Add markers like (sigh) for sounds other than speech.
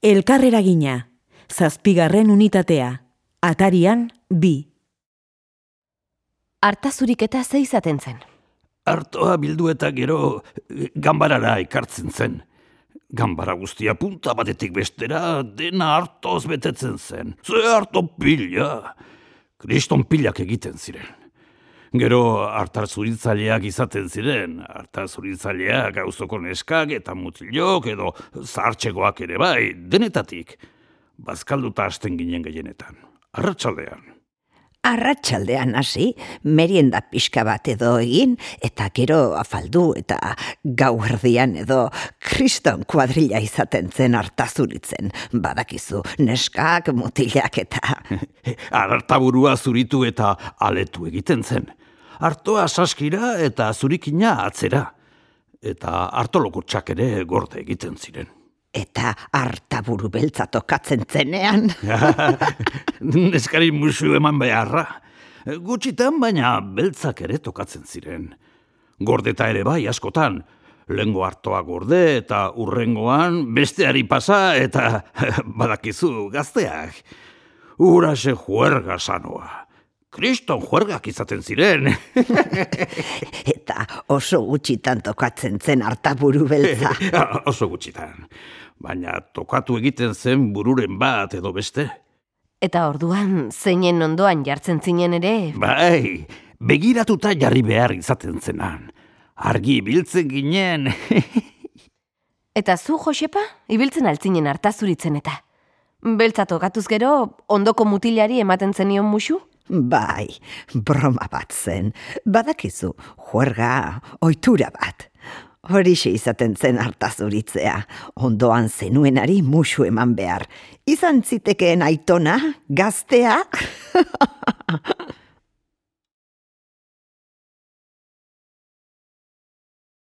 Elkarreragina, zazpigarren unitatea, atarian bi. Artazurik eta ze izaten zen. Artoa bildu eta gero eh, ganbarara ekartzen zen. Ganbara guztia punta batetik bestera dena hartoz betetzen zen. Ze harto pila. Kriston pilak egiten ziren. Gero hartar zuritzaileak izaten ziren, hartar zuritzaileak gauzoko neskak eta mutilok edo zartxegoak ere bai, denetatik. Bazkalduta hasten ginen gehienetan. Arratxaldean. Arratxaldean hasi, merienda pixka bat edo egin, eta gero afaldu eta gau erdian edo kriston kuadrilla izaten zen hartazuritzen. Badakizu, neskak, mutilak eta... (laughs) Arartaburua zuritu eta aletu egiten zen. Artoa saskira eta zurikina atzera. Eta hartolokutsak ere gorde egiten ziren. Eta hartaburu beltza tokatzen zenean. (laughs) Neskari musu eman beharra. Gutxitan baina beltzak ere tokatzen ziren. Gordeta ere bai askotan. Lengo hartoa gorde eta urrengoan besteari pasa eta (laughs) badakizu gazteak. Urase juerga sanoa. Kriston juergak izaten ziren. (laughs) eta oso gutxitan tokatzen zen hartaburu beltza. (laughs) oso gutxitan. Baina tokatu egiten zen bururen bat edo beste. Eta orduan, zeinen ondoan jartzen zinen ere? Bai, begiratuta jarri behar izaten zenan. Argi biltzen ginen. (laughs) eta zu, Josepa, ibiltzen altzinen hartazuritzen eta. Beltza tokatuz gero, ondoko mutilari ematen zenion musu? Bai, broma bat zen. Badakizu, juerga, oitura bat. Horixe izaten zen hartazuritzea, ondoan zenuenari musu eman behar. Izan zitekeen aitona, gaztea? (laughs)